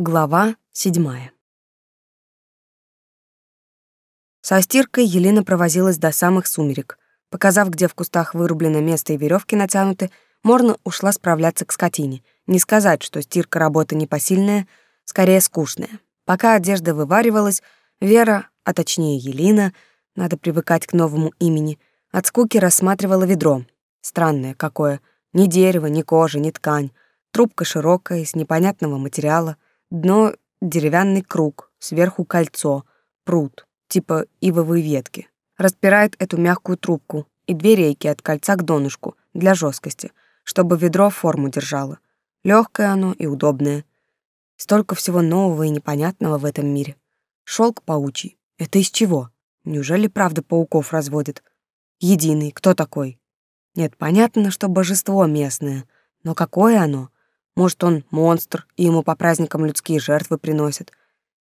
Глава седьмая. Со стиркой Елена провозилась до самых сумерек. Показав, где в кустах вырублено место и веревки натянуты, Морна ушла справляться к скотине. Не сказать, что стирка работа непосильная, скорее скучная. Пока одежда вываривалась, Вера, а точнее Елена, надо привыкать к новому имени, от скуки рассматривала ведро. Странное какое. Ни дерево, ни кожа, ни ткань. Трубка широкая, из непонятного материала — Дно — деревянный круг, сверху кольцо, пруд, типа ивовой ветки. Распирает эту мягкую трубку и две рейки от кольца к донышку для жесткости, чтобы ведро форму держало. Легкое оно и удобное. Столько всего нового и непонятного в этом мире. Шелк паучий. Это из чего? Неужели правда пауков разводит? Единый, кто такой? Нет, понятно, что божество местное, но какое оно? Может, он монстр, и ему по праздникам людские жертвы приносят.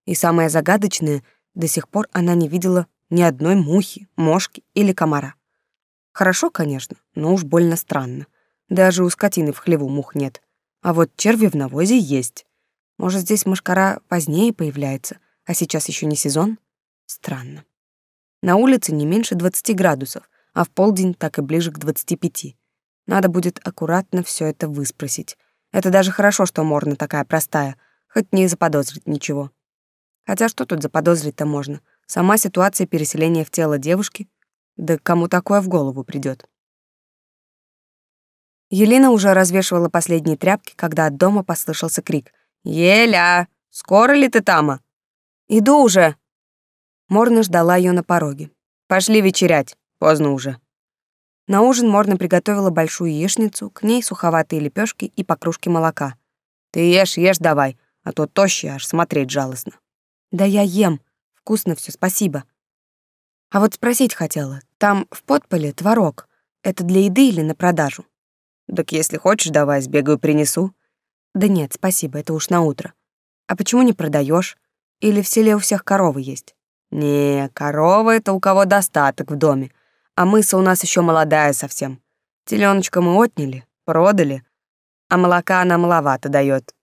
И самое загадочное, до сих пор она не видела ни одной мухи, мошки или комара. Хорошо, конечно, но уж больно странно. Даже у скотины в хлеву мух нет. А вот черви в навозе есть. Может, здесь мошкара позднее появляется, а сейчас еще не сезон? Странно. На улице не меньше 20 градусов, а в полдень так и ближе к 25. Надо будет аккуратно все это выспросить. Это даже хорошо, что Морна такая простая, хоть не заподозрит ничего. Хотя что тут заподозрить-то можно? Сама ситуация переселения в тело девушки? Да кому такое в голову придет? Елена уже развешивала последние тряпки, когда от дома послышался крик. «Еля, скоро ли ты тама?» «Иду уже!» Морна ждала ее на пороге. «Пошли вечерять, поздно уже». На ужин Морна приготовила большую яичницу, к ней суховатые лепешки и по кружке молока. «Ты ешь, ешь давай, а то тощий аж смотреть жалостно». «Да я ем. Вкусно все, спасибо». А вот спросить хотела, там в подполе творог. Это для еды или на продажу? Так если хочешь, давай сбегаю принесу. Да нет, спасибо, это уж на утро. А почему не продаешь? Или в селе у всех коровы есть? Не, корова это у кого достаток в доме а мыса у нас еще молодая совсем. Теленочка мы отняли, продали, а молока она маловато дает.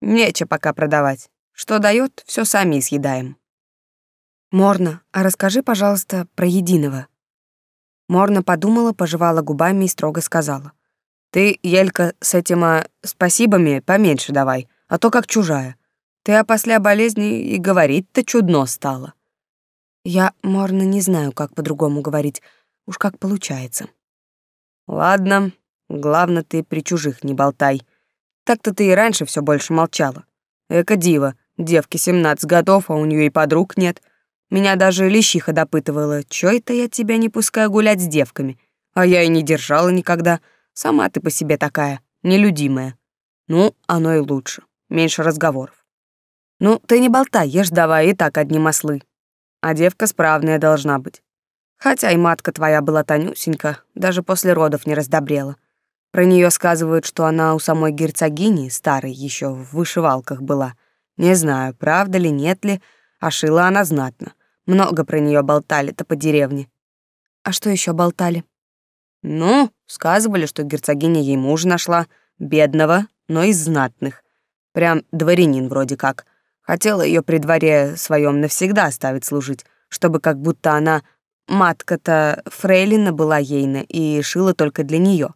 Нече пока продавать. Что дает, все сами съедаем. Морна, а расскажи, пожалуйста, про единого. Морна подумала, пожевала губами и строго сказала. Ты, Елька, с этими спасибами поменьше давай, а то как чужая. Ты а после болезни и говорить-то чудно стало. Я, Морна, не знаю, как по-другому говорить. Уж как получается. Ладно, главное, ты при чужих не болтай. Так-то ты и раньше все больше молчала. Эка дива, девке 17 годов, а у нее и подруг нет. Меня даже лещиха допытывала, чё это я тебя не пускаю гулять с девками? А я и не держала никогда. Сама ты по себе такая, нелюдимая. Ну, оно и лучше. Меньше разговоров. Ну, ты не болтай, ешь давай, и так одни маслы. А девка справная должна быть. Хотя и матка твоя была тонюсенька, даже после родов не раздобрела. Про нее сказывают, что она у самой герцогини, старой еще в вышивалках была. Не знаю, правда ли, нет ли, а шила она знатно. Много про нее болтали-то по деревне. А что еще болтали? Ну, сказывали, что герцогиня ей мужа нашла, бедного, но из знатных. Прям дворянин вроде как. Хотела ее при дворе своем навсегда оставить служить, чтобы как будто она Матка-то фрейлина была ейна и шила только для нее.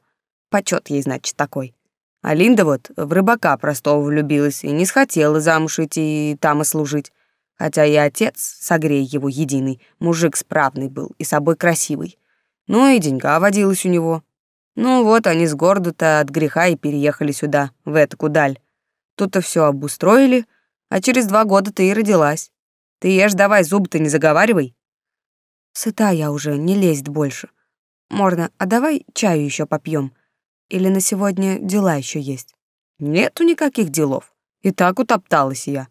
Почет ей, значит, такой. А Линда вот в рыбака простого влюбилась и не схотела замуж идти и там и служить. Хотя и отец, согрей его единый, мужик справный был и собой красивый. Ну и деньга водилась у него. Ну вот они с города-то от греха и переехали сюда, в эту кудаль. Тут-то все обустроили, а через два года ты и родилась. Ты ешь давай, зубы-то не заговаривай. Сыта я уже, не лезть больше. Морна, а давай чаю еще попьем? Или на сегодня дела еще есть? Нету никаких делов. И так утопталась я.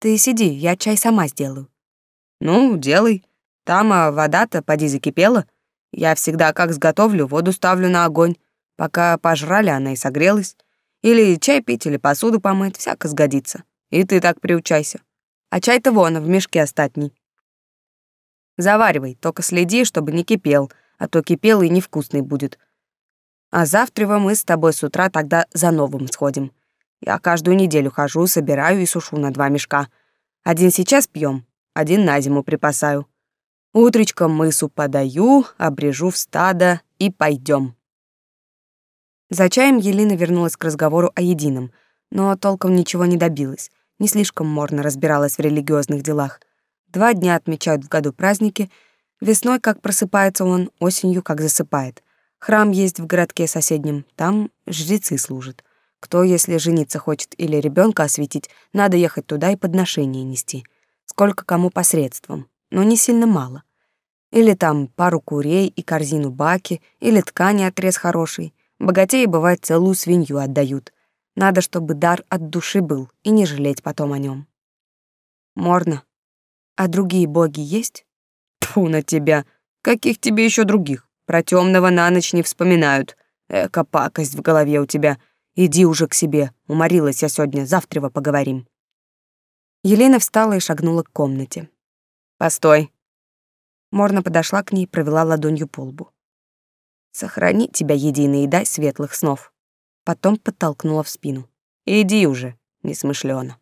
Ты сиди, я чай сама сделаю. Ну, делай. Там а вода-то поди закипела. Я всегда как сготовлю, воду ставлю на огонь. Пока пожрали, она и согрелась. Или чай пить, или посуду помыть, всяко сгодится. И ты так приучайся. А чай-то вон, в мешке остатний. Заваривай, только следи, чтобы не кипел, а то кипел и невкусный будет. А завтра мы с тобой с утра тогда за новым сходим. Я каждую неделю хожу, собираю и сушу на два мешка. Один сейчас пьем, один на зиму припасаю. Утречком мысу подаю, обрежу в стадо и пойдем. За чаем Елена вернулась к разговору о едином, но толком ничего не добилась, не слишком морно разбиралась в религиозных делах. Два дня отмечают в году праздники, весной как просыпается он, осенью как засыпает. Храм есть в городке соседнем, там жрецы служат. Кто, если жениться хочет или ребенка осветить, надо ехать туда и подношение нести. Сколько кому посредством, но не сильно мало. Или там пару курей и корзину баки, или ткани отрез хороший — Богатеи, бывает, целую свинью отдают. Надо, чтобы дар от души был, и не жалеть потом о нем. Морно. А другие боги есть? Тьфу на тебя. Каких тебе еще других? Про темного на ночь не вспоминают. Эка пакость в голове у тебя. Иди уже к себе. Уморилась я сегодня, завтра поговорим. Елена встала и шагнула к комнате. Постой. Морна подошла к ней провела ладонью по лбу. Сохрани тебя единый и дай светлых снов. Потом подтолкнула в спину. Иди уже, несмышлёно.